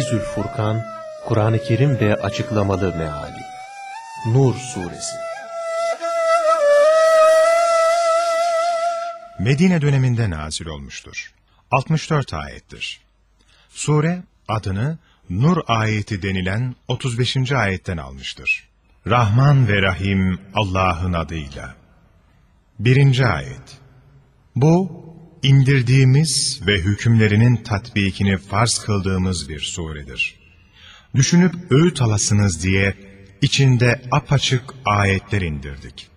Tenzizül Furkan, Kur'an-ı Kerim ve açıklamalı meali. Nur Suresi Medine döneminde nazil olmuştur. 64 ayettir. Sure adını Nur ayeti denilen 35. ayetten almıştır. Rahman ve Rahim Allah'ın adıyla. Birinci ayet. Bu, indirdiğimiz ve hükümlerinin tatbikini farz kıldığımız bir suredir. Düşünüp öğüt alasınız diye içinde apaçık ayetler indirdik.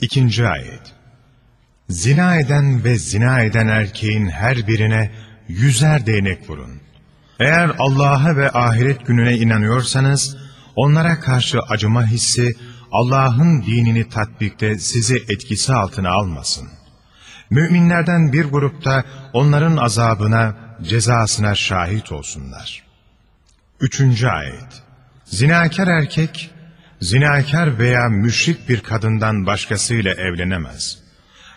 İkinci ayet. Zina eden ve zina eden erkeğin her birine yüzer değnek vurun. Eğer Allah'a ve ahiret gününe inanıyorsanız, onlara karşı acıma hissi, Allah'ın dinini tatbikte sizi etkisi altına almasın. Müminlerden bir grupta onların azabına, cezasına şahit olsunlar. Üçüncü ayet Zinakar erkek, zinakar veya müşrik bir kadından başkasıyla evlenemez.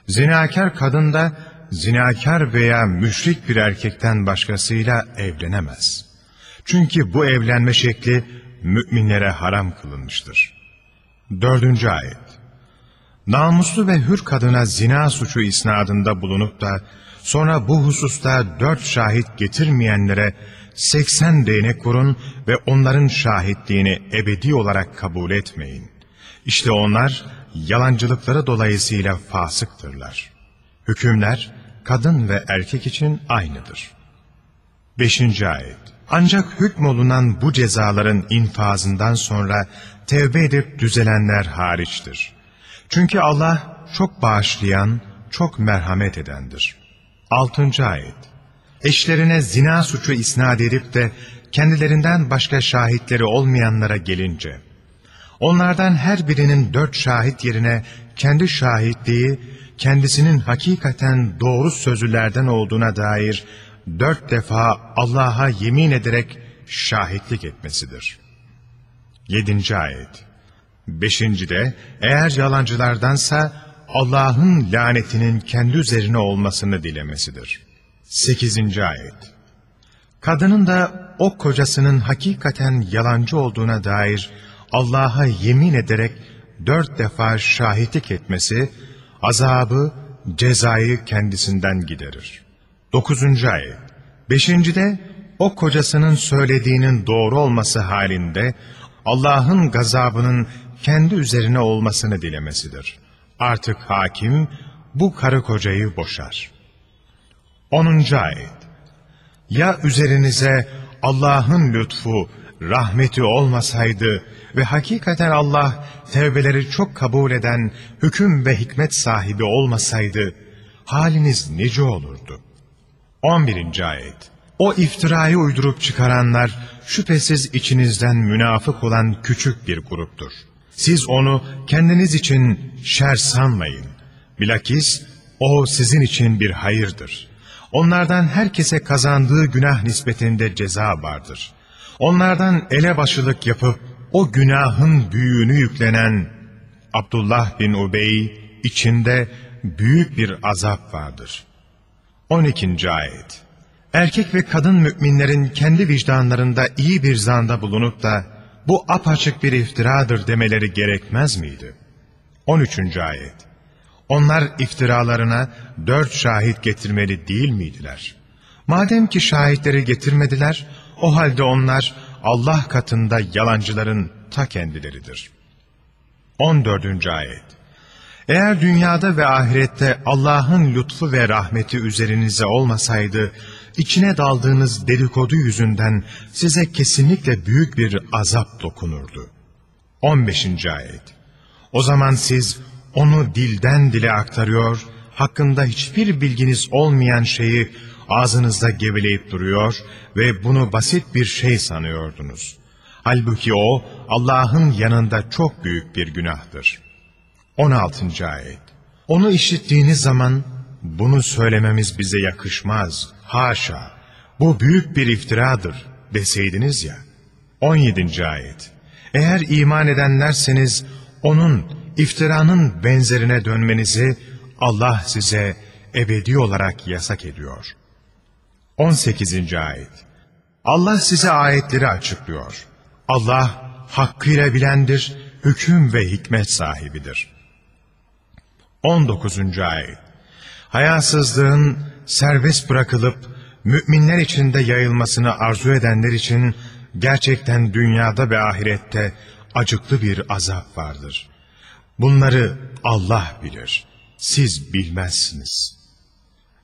Zinakar kadın da, zinakar veya müşrik bir erkekten başkasıyla evlenemez. Çünkü bu evlenme şekli müminlere haram kılınmıştır. Dördüncü ayet Namuslu ve hür kadına zina suçu isnadında bulunup da sonra bu hususta dört şahit getirmeyenlere seksen değnek vurun ve onların şahitliğini ebedi olarak kabul etmeyin. İşte onlar yalancılıkları dolayısıyla fasıktırlar. Hükümler kadın ve erkek için aynıdır. Beşinci ayet Ancak hükmolunan bu cezaların infazından sonra tevbe edip düzelenler hariçtir. Çünkü Allah çok bağışlayan, çok merhamet edendir. Altıncı ayet Eşlerine zina suçu isnat edip de kendilerinden başka şahitleri olmayanlara gelince, onlardan her birinin dört şahit yerine kendi şahitliği, kendisinin hakikaten doğru sözlülerden olduğuna dair dört defa Allah'a yemin ederek şahitlik etmesidir. Yedinci ayet Beşinci de eğer yalancılardansa Allah'ın lanetinin kendi üzerine olmasını dilemesidir. Sekizinci ayet Kadının da o kocasının hakikaten yalancı olduğuna dair Allah'a yemin ederek dört defa şahitlik etmesi, azabı, cezayı kendisinden giderir. Dokuzuncu ayet Beşincide o kocasının söylediğinin doğru olması halinde Allah'ın gazabının kendi üzerine olmasını dilemesidir. Artık hakim bu karı kocayı boşar. 10. ayet Ya üzerinize Allah'ın lütfu, rahmeti olmasaydı ve hakikaten Allah tevbeleri çok kabul eden hüküm ve hikmet sahibi olmasaydı, haliniz nice olurdu? 11. ayet O iftirayı uydurup çıkaranlar şüphesiz içinizden münafık olan küçük bir gruptur. Siz onu kendiniz için şer sanmayın. Bilakis o sizin için bir hayırdır. Onlardan herkese kazandığı günah nispetinde ceza vardır. Onlardan elebaşılık yapıp o günahın büyüğünü yüklenen Abdullah bin Ubey içinde büyük bir azap vardır. 12. Ayet Erkek ve kadın müminlerin kendi vicdanlarında iyi bir zanda bulunup da bu apaçık bir iftiradır demeleri gerekmez miydi? 13. Ayet Onlar iftiralarına dört şahit getirmeli değil miydiler? Madem ki şahitleri getirmediler, o halde onlar Allah katında yalancıların ta kendileridir. 14. Ayet Eğer dünyada ve ahirette Allah'ın lütfu ve rahmeti üzerinize olmasaydı, içine daldığınız dedikodu yüzünden size kesinlikle büyük bir azap dokunurdu. 15. Ayet O zaman siz onu dilden dile aktarıyor, hakkında hiçbir bilginiz olmayan şeyi ağzınızda geveleyip duruyor ve bunu basit bir şey sanıyordunuz. Halbuki o Allah'ın yanında çok büyük bir günahtır. 16. Ayet Onu işittiğiniz zaman bunu söylememiz bize yakışmaz, haşa, bu büyük bir iftiradır deseydiniz ya. 17. Ayet Eğer iman edenlerseniz onun iftiranın benzerine dönmenizi Allah size ebedi olarak yasak ediyor. 18. Ayet Allah size ayetleri açıklıyor. Allah hakkıyla bilendir, hüküm ve hikmet sahibidir. 19. ayet Hayasızlığın serbest bırakılıp müminler içinde yayılmasını arzu edenler için gerçekten dünyada ve ahirette acıklı bir azap vardır. Bunları Allah bilir, siz bilmezsiniz.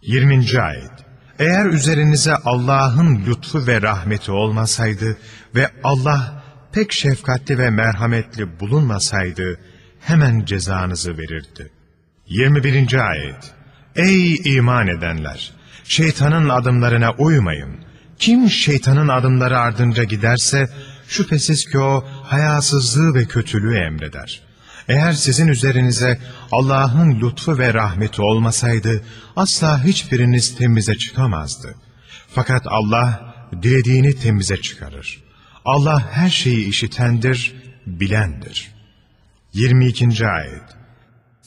20. ayet Eğer üzerinize Allah'ın lütfu ve rahmeti olmasaydı ve Allah pek şefkatli ve merhametli bulunmasaydı hemen cezanızı verirdi. 21. ayet Ey iman edenler! Şeytanın adımlarına uymayın. Kim şeytanın adımları ardınca giderse şüphesiz ki o hayasızlığı ve kötülüğü emreder. Eğer sizin üzerinize Allah'ın lütfu ve rahmeti olmasaydı asla hiçbiriniz temize çıkamazdı. Fakat Allah dilediğini temize çıkarır. Allah her şeyi işitendir, bilendir. 22. ayet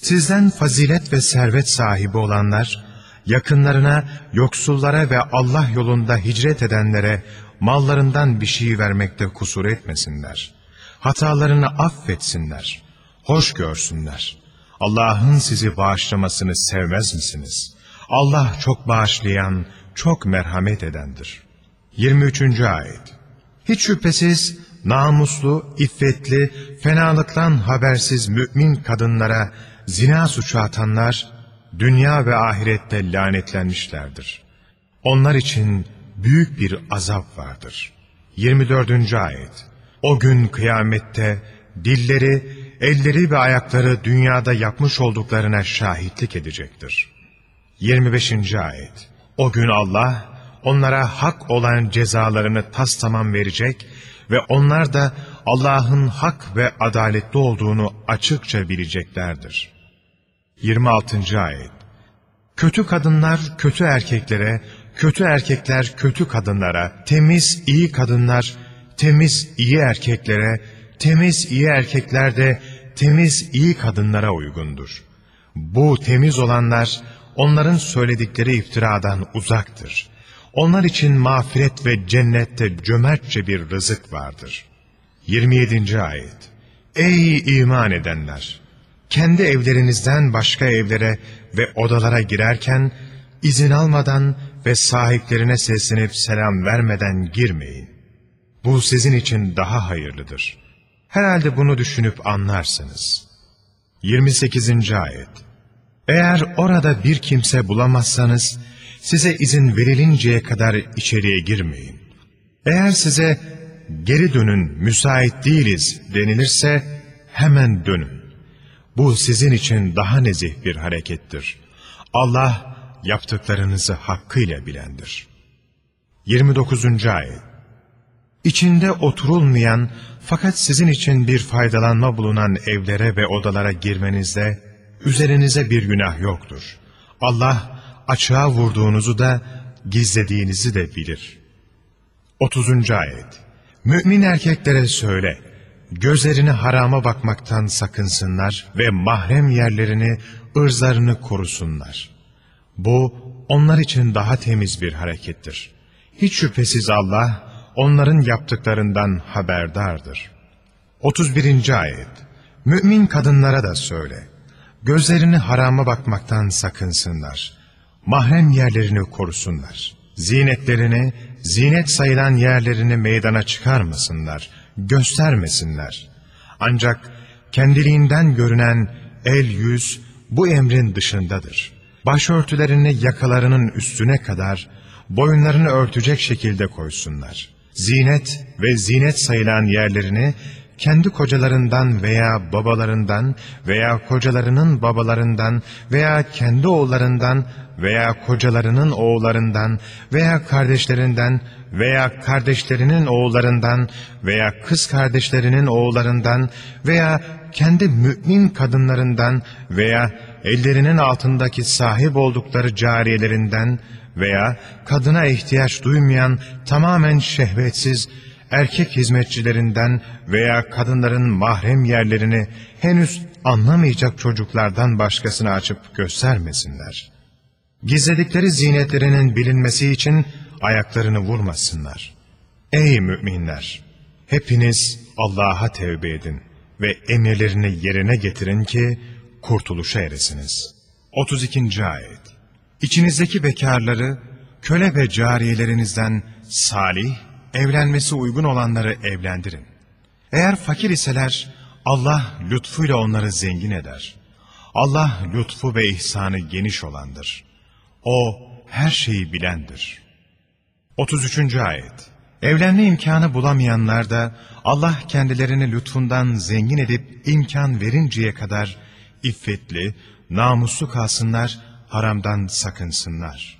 Sizden fazilet ve servet sahibi olanlar, yakınlarına, yoksullara ve Allah yolunda hicret edenlere mallarından bir şey vermekte kusur etmesinler. Hatalarını affetsinler, hoş görsünler. Allah'ın sizi bağışlamasını sevmez misiniz? Allah çok bağışlayan, çok merhamet edendir. 23. ayet Hiç şüphesiz namuslu, iffetli, fenalıktan habersiz mümin kadınlara zina suçu atanlar, dünya ve ahirette lanetlenmişlerdir. Onlar için büyük bir azap vardır. 24. ayet O gün kıyamette dilleri, elleri ve ayakları dünyada yapmış olduklarına şahitlik edecektir. 25. ayet O gün Allah onlara hak olan cezalarını tas tamam verecek ve onlar da Allah'ın hak ve adaletli olduğunu açıkça bileceklerdir. 26. ayet Kötü kadınlar kötü erkeklere, kötü erkekler kötü kadınlara, temiz iyi kadınlar temiz iyi erkeklere, temiz iyi erkekler de temiz iyi kadınlara uygundur. Bu temiz olanlar onların söyledikleri iftiradan uzaktır. Onlar için mağfiret ve cennette cömertçe bir rızık vardır. 27. ayet Ey iman edenler! Kendi evlerinizden başka evlere ve odalara girerken izin almadan ve sahiplerine seslenip selam vermeden girmeyin. Bu sizin için daha hayırlıdır. Herhalde bunu düşünüp anlarsınız. 28. ayet Eğer orada bir kimse bulamazsanız, size izin verilinceye kadar içeriye girmeyin. Eğer size geri dönün müsait değiliz denilirse hemen dönün. Bu sizin için daha nezih bir harekettir. Allah yaptıklarınızı hakkıyla bilendir. 29. ayet İçinde oturulmayan fakat sizin için bir faydalanma bulunan evlere ve odalara girmenizde üzerinize bir günah yoktur. Allah açığa vurduğunuzu da gizlediğinizi de bilir. 30. ayet Mümin erkeklere söyle, gözlerini harama bakmaktan sakınsınlar ve mahrem yerlerini, ırzlarını korusunlar. Bu, onlar için daha temiz bir harekettir. Hiç şüphesiz Allah, onların yaptıklarından haberdardır. 31. ayet Mümin kadınlara da söyle, gözlerini harama bakmaktan sakınsınlar. Mahrem yerlerini korusunlar. Zinetlerini, zinet sayılan yerlerini meydana çıkarmasınlar, göstermesinler. Ancak kendiliğinden görünen el yüz bu emrin dışındadır. Başörtülerini yakalarının üstüne kadar boyunlarını örtecek şekilde koysunlar. Zinet ve zinet sayılan yerlerini kendi kocalarından veya babalarından veya kocalarının babalarından veya kendi oğullarından veya kocalarının oğullarından veya kardeşlerinden veya kardeşlerinin oğullarından veya kız kardeşlerinin oğullarından veya kendi mümin kadınlarından veya ellerinin altındaki sahip oldukları cariyelerinden veya kadına ihtiyaç duymayan tamamen şehvetsiz erkek hizmetçilerinden veya kadınların mahrem yerlerini henüz anlamayacak çocuklardan başkasına açıp göstermesinler. Gizledikleri zinetlerinin bilinmesi için ayaklarını vurmasınlar. Ey müminler! Hepiniz Allah'a tevbe edin ve emirlerini yerine getirin ki kurtuluşa eresiniz. 32. Ayet İçinizdeki bekarları, köle ve cariyelerinizden salih, evlenmesi uygun olanları evlendirin. Eğer fakir iseler, Allah lütfuyla onları zengin eder. Allah lütfu ve ihsanı geniş olandır. O her şeyi bilendir. 33. Ayet Evlenme imkanı bulamayanlar da Allah kendilerini lütfundan zengin edip imkan verinceye kadar iffetli, namuslu kalsınlar, haramdan sakınsınlar.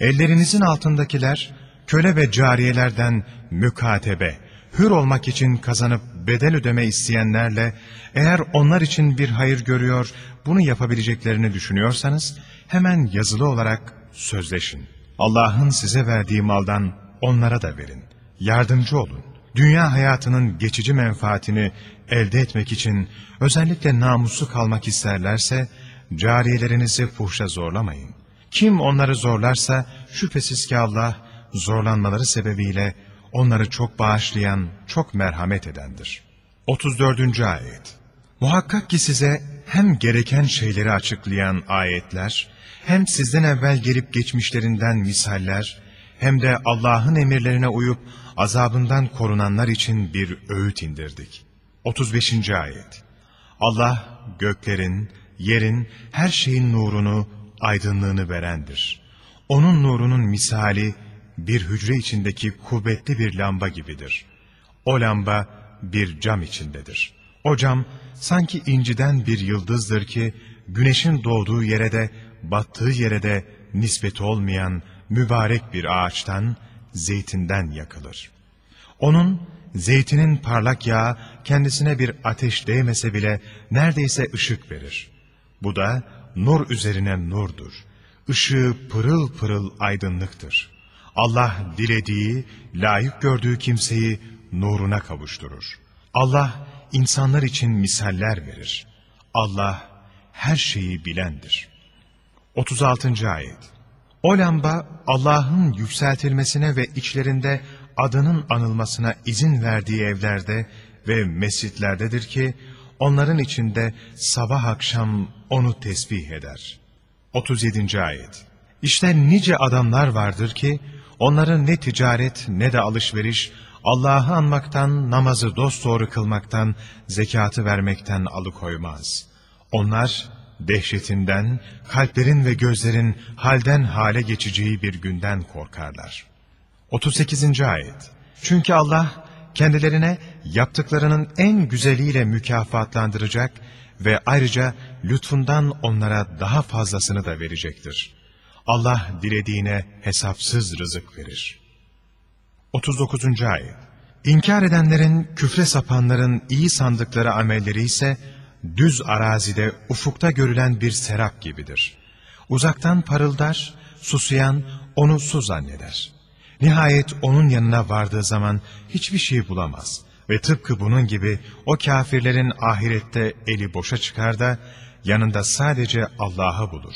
Ellerinizin altındakiler, köle ve cariyelerden mükatebe, hür olmak için kazanıp bedel ödeme isteyenlerle, eğer onlar için bir hayır görüyor, bunu yapabileceklerini düşünüyorsanız, hemen yazılı olarak sözleşin. Allah'ın size verdiği maldan onlara da verin. Yardımcı olun. Dünya hayatının geçici menfaatini elde etmek için özellikle namuslu kalmak isterlerse, cariyelerinizi fuhşa zorlamayın. Kim onları zorlarsa şüphesiz ki Allah zorlanmaları sebebiyle onları çok bağışlayan, çok merhamet edendir. 34. Ayet Muhakkak ki size hem gereken şeyleri açıklayan ayetler, hem sizden evvel gelip geçmişlerinden misaller, hem de Allah'ın emirlerine uyup azabından korunanlar için bir öğüt indirdik. 35. Ayet Allah göklerin, yerin, her şeyin nurunu, aydınlığını verendir. Onun nurunun misali bir hücre içindeki kuvvetli bir lamba gibidir. O lamba bir cam içindedir. O cam sanki inciden bir yıldızdır ki güneşin doğduğu yere de battığı yere de nispeti olmayan mübarek bir ağaçtan, zeytinden yakılır. Onun zeytinin parlak yağı kendisine bir ateş değmese bile neredeyse ışık verir. Bu da nur üzerine nurdur. Işığı pırıl pırıl aydınlıktır. Allah dilediği, layık gördüğü kimseyi nuruna kavuşturur. Allah insanlar için misaller verir. Allah her şeyi bilendir. 36. Ayet O lamba Allah'ın yükseltilmesine ve içlerinde adının anılmasına izin verdiği evlerde ve mescitlerdedir ki, onların içinde sabah akşam onu tesbih eder. 37. Ayet İşte nice adamlar vardır ki, onların ne ticaret ne de alışveriş, Allah'ı anmaktan, namazı dosdoğru kılmaktan, zekatı vermekten alıkoymaz. Onlar dehşetinden, kalplerin ve gözlerin halden hale geçeceği bir günden korkarlar. 38. Ayet Çünkü Allah kendilerine yaptıklarının en güzeliyle mükafatlandıracak ve ayrıca lütfundan onlara daha fazlasını da verecektir. Allah dilediğine hesapsız rızık verir. 39. Ayet İnkar edenlerin, küfre sapanların iyi sandıkları amelleri ise, düz arazide ufukta görülen bir serap gibidir. Uzaktan parıldar, susayan onu su zanneder. Nihayet onun yanına vardığı zaman hiçbir şey bulamaz ve tıpkı bunun gibi o kafirlerin ahirette eli boşa çıkar da yanında sadece Allah'ı bulur.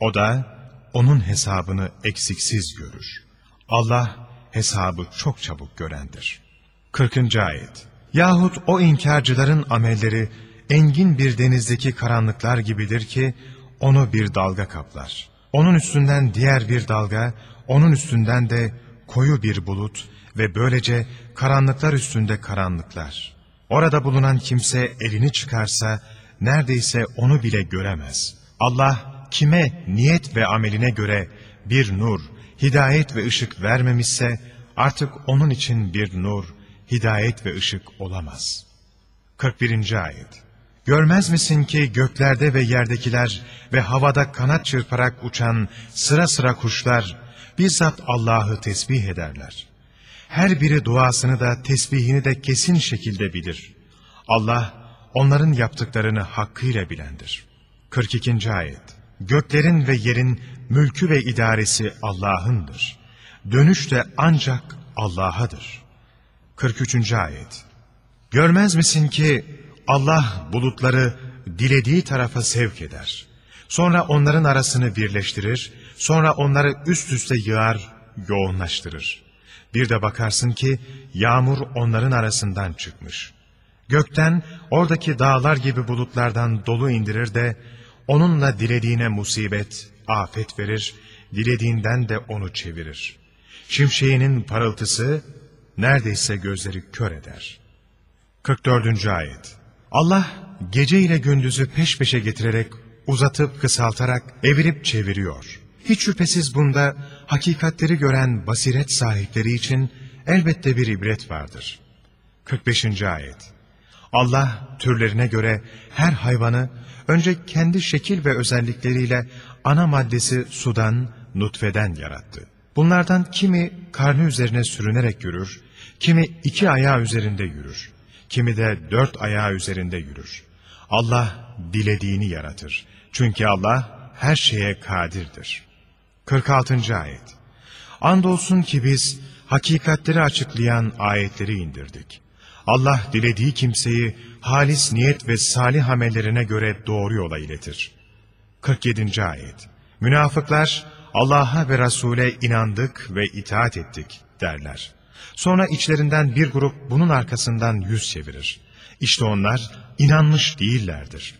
O da onun hesabını eksiksiz görür. Allah hesabı çok çabuk görendir. 40. Ayet Yahut o inkarcıların amelleri engin bir denizdeki karanlıklar gibidir ki onu bir dalga kaplar. Onun üstünden diğer bir dalga, onun üstünden de koyu bir bulut ve böylece karanlıklar üstünde karanlıklar. Orada bulunan kimse elini çıkarsa neredeyse onu bile göremez. Allah kime niyet ve ameline göre bir nur, hidayet ve ışık vermemişse artık onun için bir nur, hidayet ve ışık olamaz. 41. Ayet Görmez misin ki göklerde ve yerdekiler ve havada kanat çırparak uçan sıra sıra kuşlar bizzat Allah'ı tesbih ederler. Her biri duasını da tesbihini de kesin şekilde bilir. Allah onların yaptıklarını hakkıyla bilendir. 42. Ayet Göklerin ve yerin mülkü ve idaresi Allah'ındır. Dönüş de ancak Allah'adır. 43. Ayet Görmez misin ki Allah bulutları dilediği tarafa sevk eder. Sonra onların arasını birleştirir, sonra onları üst üste yığar, yoğunlaştırır. Bir de bakarsın ki yağmur onların arasından çıkmış. Gökten oradaki dağlar gibi bulutlardan dolu indirir de onunla dilediğine musibet, afet verir, dilediğinden de onu çevirir. Şimşeğinin parıltısı neredeyse gözleri kör eder. 44. Ayet Allah gece ile gündüzü peş peşe getirerek, uzatıp kısaltarak, evirip çeviriyor. Hiç şüphesiz bunda hakikatleri gören basiret sahipleri için elbette bir ibret vardır. 45. Ayet Allah türlerine göre her hayvanı önce kendi şekil ve özellikleriyle ana maddesi sudan, nutfeden yarattı. Bunlardan kimi karnı üzerine sürünerek yürür, kimi iki ayağı üzerinde yürür, kimi de dört ayağı üzerinde yürür. Allah dilediğini yaratır. Çünkü Allah her şeye kadirdir. 46. Ayet Andolsun ki biz hakikatleri açıklayan ayetleri indirdik. Allah dilediği kimseyi halis niyet ve salih amellerine göre doğru yola iletir. 47. Ayet Münafıklar Allah'a ve Resul'e inandık ve itaat ettik derler. Sonra içlerinden bir grup bunun arkasından yüz çevirir. İşte onlar inanmış değillerdir.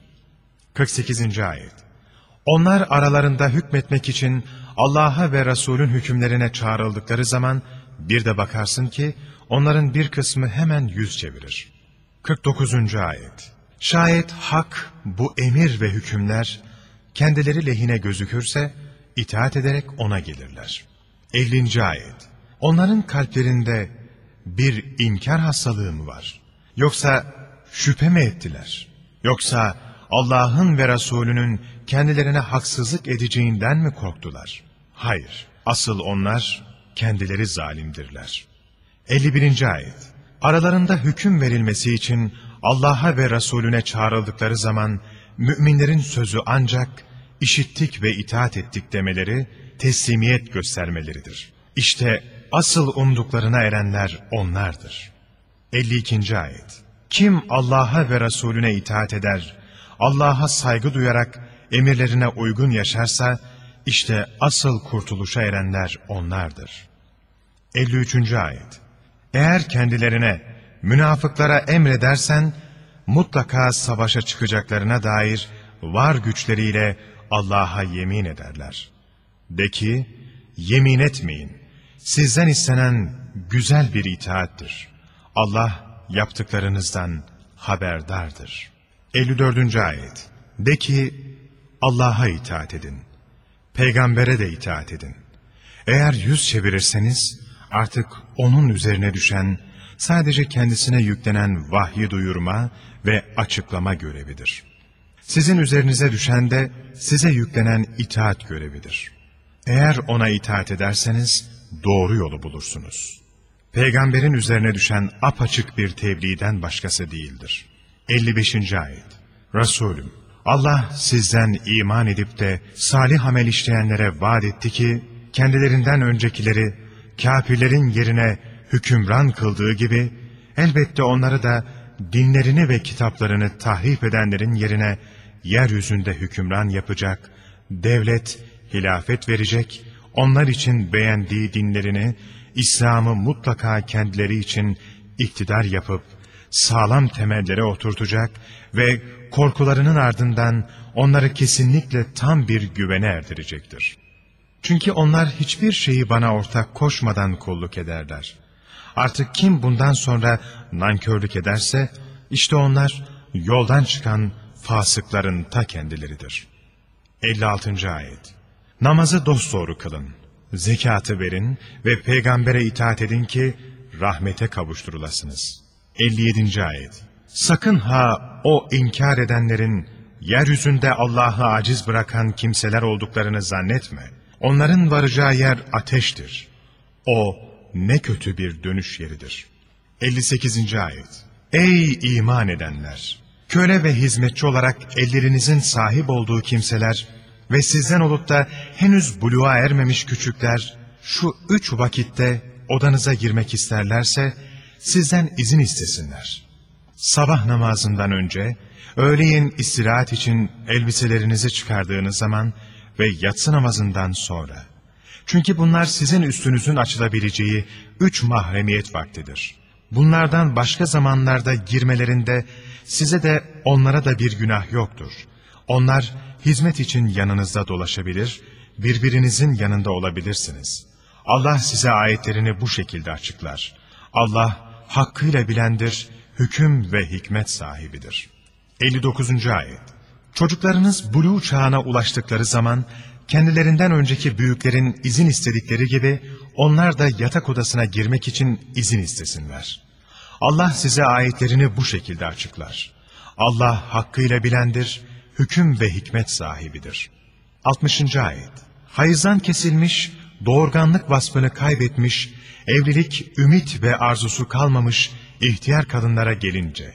48. Ayet Onlar aralarında hükmetmek için Allah'a ve Resul'ün hükümlerine çağrıldıkları zaman bir de bakarsın ki onların bir kısmı hemen yüz çevirir. 49. Ayet Şayet hak, bu emir ve hükümler kendileri lehine gözükürse itaat ederek ona gelirler. 50. Ayet Onların kalplerinde bir inkar hastalığı mı var? Yoksa şüphe mi ettiler? Yoksa Allah'ın ve Resulünün kendilerine haksızlık edeceğinden mi korktular? Hayır, asıl onlar kendileri zalimdirler. 51. Ayet Aralarında hüküm verilmesi için Allah'a ve Resulüne çağrıldıkları zaman müminlerin sözü ancak işittik ve itaat ettik demeleri teslimiyet göstermeleridir. İşte asıl umduklarına erenler onlardır. 52. Ayet Kim Allah'a ve Resulüne itaat eder, Allah'a saygı duyarak emirlerine uygun yaşarsa, işte asıl kurtuluşa erenler onlardır. 53. Ayet Eğer kendilerine, münafıklara emredersen, mutlaka savaşa çıkacaklarına dair var güçleriyle Allah'a yemin ederler. De ki, yemin etmeyin. Sizden istenen güzel bir itaattir. Allah yaptıklarınızdan haberdardır. 54. Ayet De ki, Allah'a itaat edin. Peygambere de itaat edin. Eğer yüz çevirirseniz, artık onun üzerine düşen, sadece kendisine yüklenen vahyi duyurma ve açıklama görevidir. Sizin üzerinize düşen de size yüklenen itaat görevidir. Eğer ona itaat ederseniz doğru yolu bulursunuz. Peygamberin üzerine düşen apaçık bir tebliğden başkası değildir. 55. Ayet Resulüm, Allah sizden iman edip de salih amel işleyenlere vaat etti ki, kendilerinden öncekileri kafirlerin yerine hükümran kıldığı gibi, elbette onları da dinlerini ve kitaplarını tahrip edenlerin yerine yeryüzünde hükümran yapacak, devlet, hilafet verecek, onlar için beğendiği dinlerini, İslam'ı mutlaka kendileri için iktidar yapıp, sağlam temellere oturtacak ve korkularının ardından onları kesinlikle tam bir güvene erdirecektir. Çünkü onlar hiçbir şeyi bana ortak koşmadan kulluk ederler. Artık kim bundan sonra nankörlük ederse, işte onlar yoldan çıkan fasıkların ta kendileridir. 56. Ayet Namazı dosdoğru kılın, zekatı verin ve peygambere itaat edin ki rahmete kavuşturulasınız. 57. Ayet Sakın ha o inkar edenlerin yeryüzünde Allah'ı aciz bırakan kimseler olduklarını zannetme. Onların varacağı yer ateştir. O ne kötü bir dönüş yeridir. 58. Ayet Ey iman edenler! Köle ve hizmetçi olarak ellerinizin sahip olduğu kimseler ve sizden olup da henüz buluğa ermemiş küçükler şu üç vakitte odanıza girmek isterlerse sizden izin istesinler. Sabah namazından önce, öğleyin istirahat için elbiselerinizi çıkardığınız zaman ve yatsı namazından sonra, Çünkü bunlar sizin üstünüzün açılabileceği üç mahremiyet vaktidir. Bunlardan başka zamanlarda girmelerinde size de onlara da bir günah yoktur. Onlar hizmet için yanınızda dolaşabilir, birbirinizin yanında olabilirsiniz. Allah size ayetlerini bu şekilde açıklar. Allah hakkıyla bilendir, hüküm ve hikmet sahibidir. 59. Ayet Çocuklarınız buluğ çağına ulaştıkları zaman kendilerinden önceki büyüklerin izin istedikleri gibi onlar da yatak odasına girmek için izin istesinler. Allah size ayetlerini bu şekilde açıklar. Allah hakkıyla bilendir, hüküm ve hikmet sahibidir. 60. Ayet Hayızdan kesilmiş, doğurganlık vasfını kaybetmiş, evlilik, ümit ve arzusu kalmamış ihtiyar kadınlara gelince,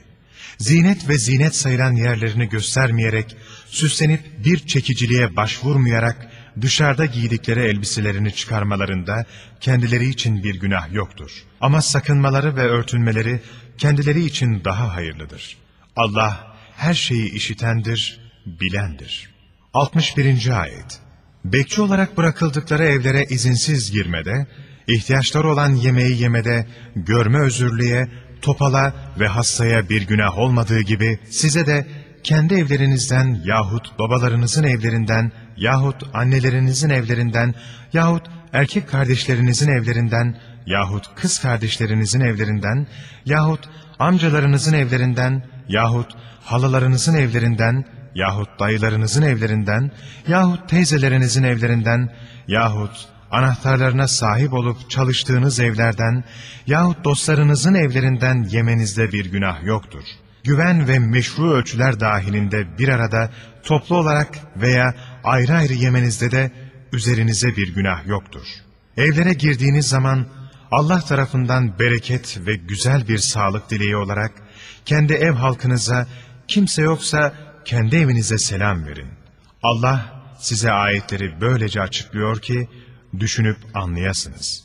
zinet ve zinet sayılan yerlerini göstermeyerek, süslenip bir çekiciliğe başvurmayarak dışarıda giydikleri elbiselerini çıkarmalarında kendileri için bir günah yoktur. Ama sakınmaları ve örtünmeleri kendileri için daha hayırlıdır. Allah her şeyi işitendir, bilendir. 61. Ayet Bekçi olarak bırakıldıkları evlere izinsiz girmede, ihtiyaçları olan yemeği yemede, görme özürlüğe, topala ve hastaya bir günah olmadığı gibi size de kendi evlerinizden yahut babalarınızın evlerinden yahut annelerinizin evlerinden yahut erkek kardeşlerinizin evlerinden yahut kız kardeşlerinizin evlerinden yahut amcalarınızın evlerinden yahut halalarınızın evlerinden yahut dayılarınızın evlerinden yahut teyzelerinizin evlerinden yahut anahtarlarına sahip olup çalıştığınız evlerden yahut dostlarınızın evlerinden yemenizde bir günah yoktur. Güven ve meşru ölçüler dahilinde bir arada toplu olarak veya ayrı ayrı yemenizde de üzerinize bir günah yoktur. Evlere girdiğiniz zaman Allah tarafından bereket ve güzel bir sağlık dileği olarak kendi ev halkınıza kimse yoksa kendi evinize selam verin. Allah size ayetleri böylece açıklıyor ki düşünüp anlayasınız.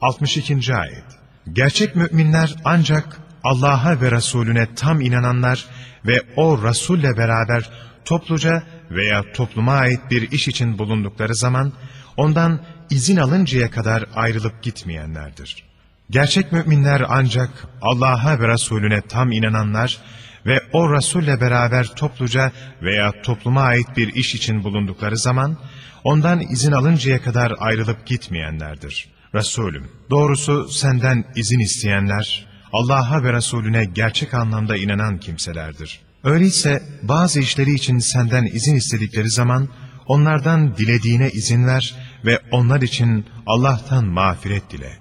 62. Ayet Gerçek müminler ancak Allah'a ve Resulüne tam inananlar ve o Resulle beraber topluca veya topluma ait bir iş için bulundukları zaman ondan izin alıncaya kadar ayrılıp gitmeyenlerdir. Gerçek müminler ancak Allah'a ve Resulüne tam inananlar ve o Resulle beraber topluca veya topluma ait bir iş için bulundukları zaman ondan izin alıncaya kadar ayrılıp gitmeyenlerdir. Resulüm, doğrusu senden izin isteyenler, Allah'a ve Resulüne gerçek anlamda inanan kimselerdir. Öyleyse bazı işleri için senden izin istedikleri zaman onlardan dilediğine izin ver ve onlar için Allah'tan mağfiret dile.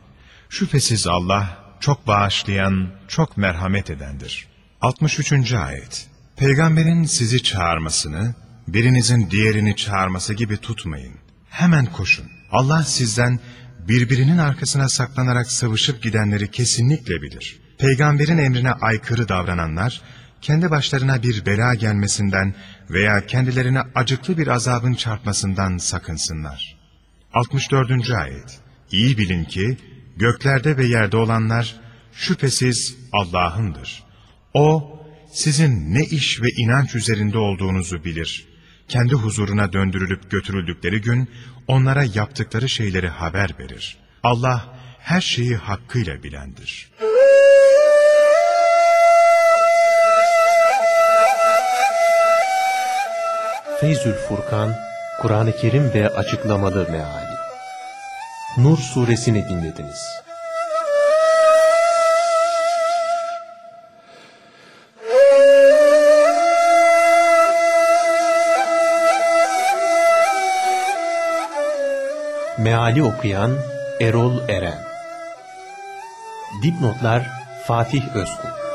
Şüphesiz Allah çok bağışlayan, çok merhamet edendir. 63. Ayet Peygamberin sizi çağırmasını, birinizin diğerini çağırması gibi tutmayın. Hemen koşun. Allah sizden birbirinin arkasına saklanarak sıvışıp gidenleri kesinlikle bilir. Peygamberin emrine aykırı davrananlar, kendi başlarına bir bela gelmesinden veya kendilerine acıklı bir azabın çarpmasından sakınsınlar. 64. Ayet İyi bilin ki, göklerde ve yerde olanlar, şüphesiz Allah'ındır. O, sizin ne iş ve inanç üzerinde olduğunuzu bilir. Kendi huzuruna döndürülüp götürüldükleri gün, onlara yaptıkları şeyleri haber verir. Allah, her şeyi hakkıyla bilendir. Feyzül Furkan, Kur'an-ı Kerim ve Açıklamalı Meali Nur Suresini dinlediniz. Meali okuyan Erol Eren. Dipnotlar Fatih Özkul